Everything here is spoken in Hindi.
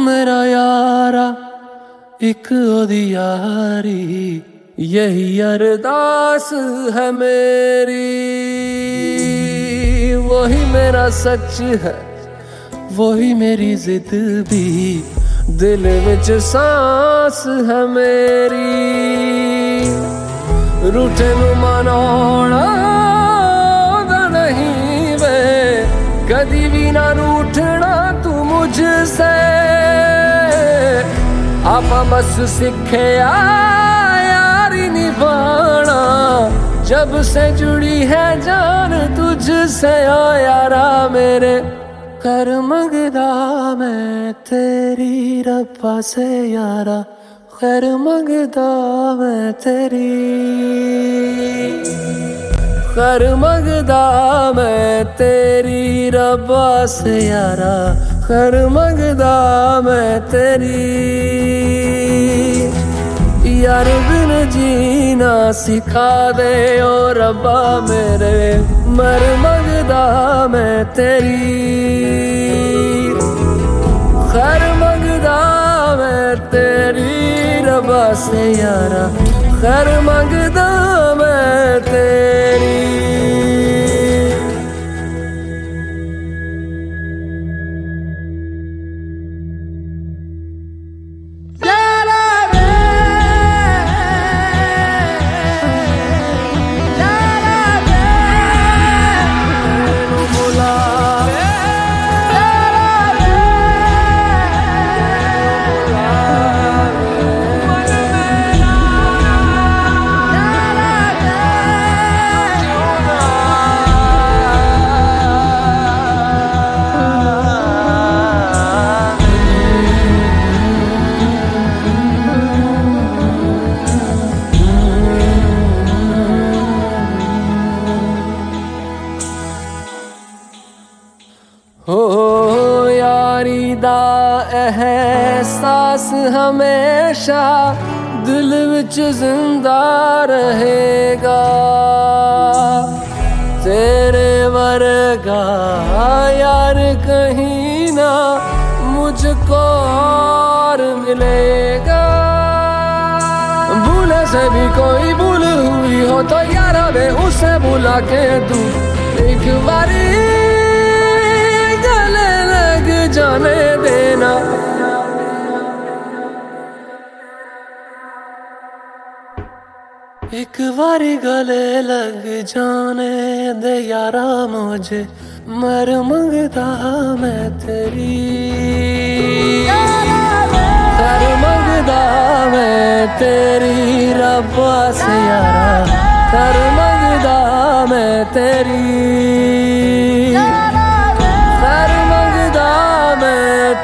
मेरा यारा एक ओदी यारी यही अरदास है मेरी वही मेरा सच है वही मेरी जिद भी दिल विच सांस है मेरी रूठे मनाना आप बस सीखे यारी निभाना जब से जुड़ी है जान तुझसे ओ यारा मेरे कर मंगदा मैं तेरी रब्बा से यारा खैर मंगदा मैं तेरी खैर मंगदा मैं तेरी रब्बा से यारा खैर मंगदा मैं तेरी यार बिन जीना सिखा दे ओ रब्बा मेरे मर मंगदा मैं तेरी खैर मंगदा मैं तेरी रब्बा से यारा खैर मंगदा हो यारी दा एहसास हमेशा दिल विच ज़िंदा रहेगा। तेरे वर्गा यार कहीं ना मुझको और मिलेगा। भूले से भी कोई भूल हुई हो तो यार वे उसे बुला के तू एक बारी जाने देना। एक बारी गले लग जाने दे यारा मुझे, मर मंगता मैं तेरी। कर मंगदा मैं तेरी रब्बा से यारा। कर मंगदा मैं तेरी।